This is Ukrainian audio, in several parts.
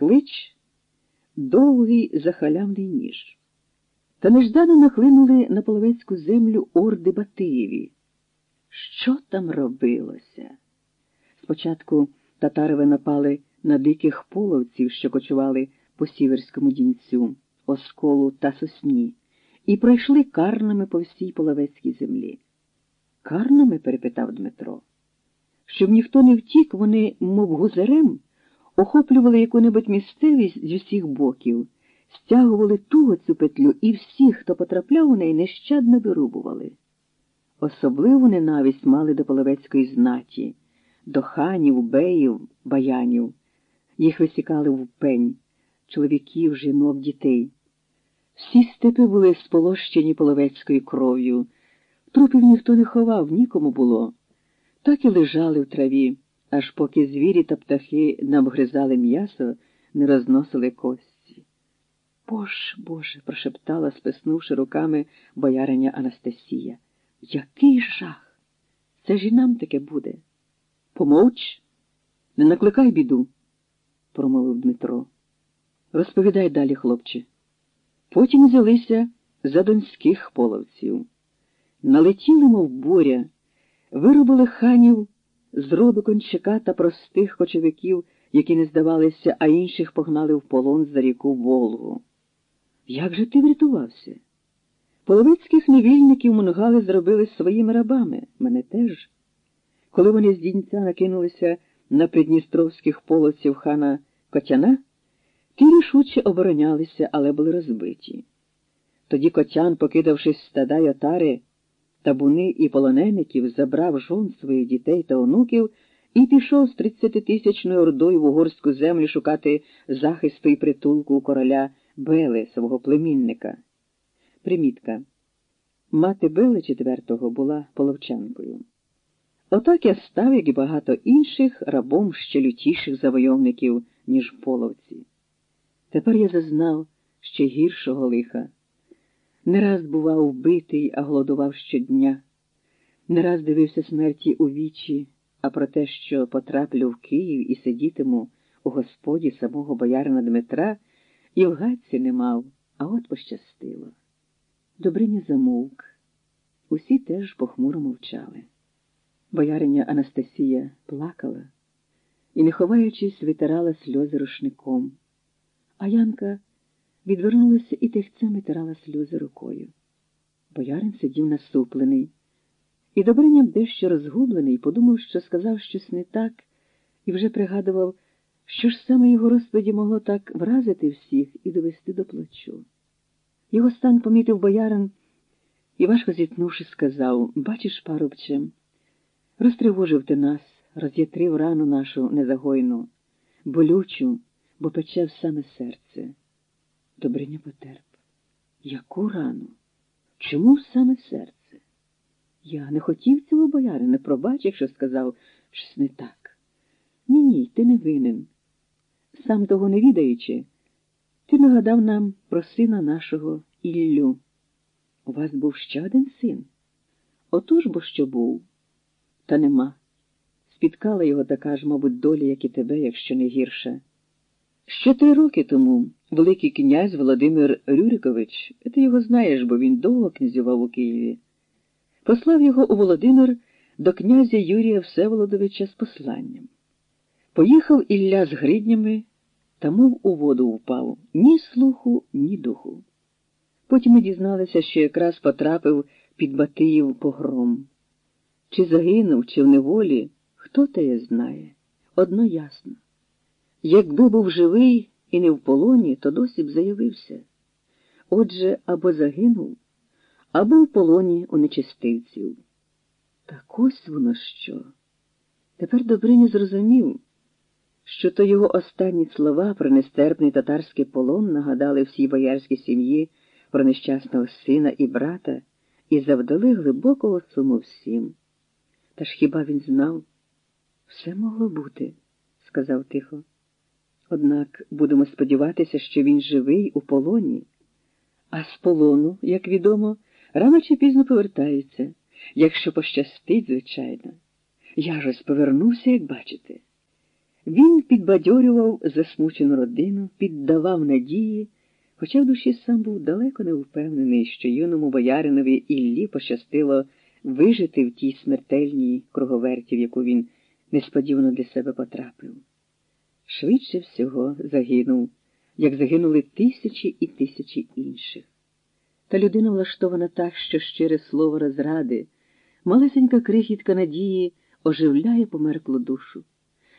клич, довгий захалявний ніж. Та неждано нахлинули на половецьку землю орди Батиєві. Що там робилося? Спочатку татарове напали на диких половців, що кочували по сіверському дінцю, осколу та сосні, і пройшли карнами по всій половецькій землі. Карнами? перепитав Дмитро. Щоб ніхто не втік, вони, мов гузерем, охоплювали яку-небудь місцевість з усіх боків, стягували туго цю петлю і всіх, хто потрапляв у неї, нещадно вирубували. Особливу ненависть мали до половецької знаті, до ханів, беїв, баянів. Їх висікали в пень, чоловіків, жінок, дітей. Всі степи були сполощені половецькою кров'ю. Трупів ніхто не ховав, нікому було. Так і лежали в траві, аж поки звірі та птахи нам гризали м'ясо, не розносили кості. Боже, Боже, прошептала, списнувши руками бояриня Анастасія. Який жах! Це ж і нам таке буде. Помовч, не накликай біду, промовив Дмитро. Розповідай далі, хлопче. Потім взялися за донських половців. Налетіли, мов буря, виробили ханів з роду кончака та простих кочовиків, які не здавалися, а інших погнали в полон за ріку Волгу. Як же ти врятувався? Половицьких невільників мунгали зробили своїми рабами, мене теж. Коли вони з дінця накинулися на придністровських полоців хана Котяна, ті рішуче оборонялися, але були розбиті. Тоді Котян, покидавши стада й отари, табуни і полонеників, забрав жон своїх дітей та онуків і пішов з тридцятитисячною ордою в угорську землю шукати захисту і притулку у короля Бели, свого племінника. Примітка. Мати Бели IV була половчанкою. Отак я став, як і багато інших, рабом ще лютіших завойовників, ніж половці. Тепер я зазнав ще гіршого лиха. Не раз бував вбитий, а голодував щодня, не раз дивився смерті у вічі, а про те, що потраплю в Київ і сидітиму у господі самого боярина Дмитра, і в гадці не мав, а от пощастило. Добриня замовк. Усі теж похмуро мовчали. Бояриня Анастасія плакала і, не ховаючись, витирала сльози рушником, а Янка відвернулася і тихцем витирала сльози рукою. Боярин сидів насуплений, і Добриня дещо розгублений, подумав, що сказав щось не так, і вже пригадував, що ж саме його розповіді могло так вразити всіх і довести до плачу. Його стан помітив боярин і, важко зітнувши, сказав Бачиш, парубче, розтривожив ти нас, роз'ятрив рану нашу незагойну, болючу, бо пече в саме серце. Добриня потерп. Яку рану? Чому саме серце? Я не хотів цього боярина, пробач, якщо сказав щось не так. Ні, ні, ти не винен. Сам того не відаючи, ти нагадав нам про сина нашого Іллю. У вас був ще один син? Отож бо що був, та нема. Спіткала його така ж, мабуть, доля, як і тебе, якщо не гірша. Ще три роки тому Великий князь Володимир Рюрикович, ти його знаєш, бо він довго князював у Києві, послав його у Володимир до князя Юрія Всеволодовича з посланням. Поїхав Ілля з гриднями та мов у воду впав ні слуху, ні духу. Потім ми дізналися, що якраз потрапив під Батиїв погром. Чи загинув, чи в неволі, хто теє знає. Одно ясно. Якби був живий і не в полоні, то досі б заявився. Отже, або загинув, або в полоні у нечистивців. Так ось воно що. Тепер Добриня зрозумів, що то його останні слова про нестерпний татарський полон нагадали всій боярській сім'ї про нещасного сина і брата і завдали глибокого суму всім. Та ж хіба він знав? Все могло бути, сказав тихо. Однак будемо сподіватися, що він живий у полоні, а з полону, як відомо, рано чи пізно повертається, якщо пощастить, звичайно. Я ж ось повернувся, як бачите. Він підбадьорював засмучену родину, піддавав надії, хоча в душі сам був далеко не впевнений, що юному бояринові Іллі пощастило вижити в тій смертельній круговерті, в яку він несподівано для себе потрапив. Швидше всього загинув, як загинули тисячі і тисячі інших. Та людина влаштована так, що щире слово розради, малесенька крихітка надії оживляє померклу душу,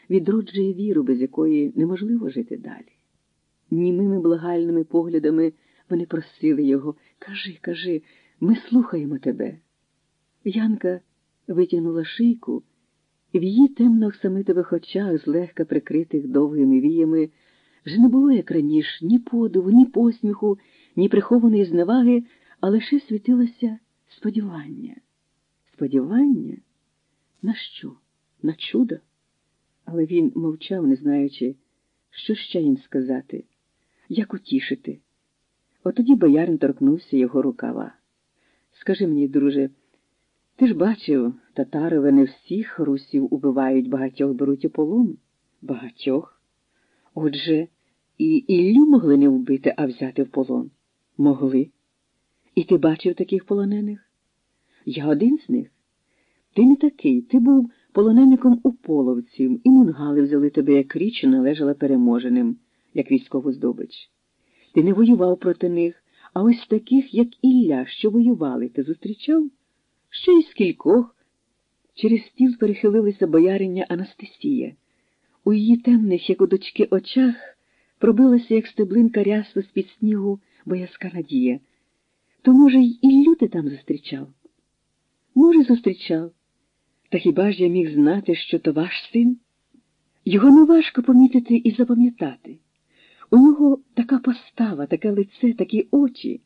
відроджує віру, без якої неможливо жити далі. Німими благальними поглядами вони просили його Кажи, кажи, ми слухаємо тебе. Янка витягнула шийку, в її темно оксамитових очах, злегка прикритих довгими віями, вже не було, як раніше, ні подиву, ні посміху, ні прихованої зневаги, а лише світилося сподівання. Сподівання? На що? На чудо? Але він мовчав, не знаючи, що ще їм сказати, як утішити. От тоді боярин торкнувся його рукава. Скажи мені, друже, ти ж бачив, татарове не всіх русів убивають, багатьох беруть у полон? Багатьох. Отже, і Іллю могли не вбити, а взяти в полон. Могли. І ти бачив таких полонених? Я один з них. Ти не такий. Ти був полонеником у половців, і мунгали взяли тебе як річ, належала переможеним, як військову здобич. Ти не воював проти них, а ось таких, як Ілля, що воювали, ти зустрічав? Ще й скількох. Через стіл перехилилася бояриня Анастасія. У її темних, як у дочки, очах пробилася, як стеблинка рясла з-під снігу, боязка надія. То, може, й Іллю ти там зустрічав? Може, зустрічав. Та хіба ж я міг знати, що то ваш син? Його не важко помітити і запам'ятати. У нього така постава, таке лице, такі очі.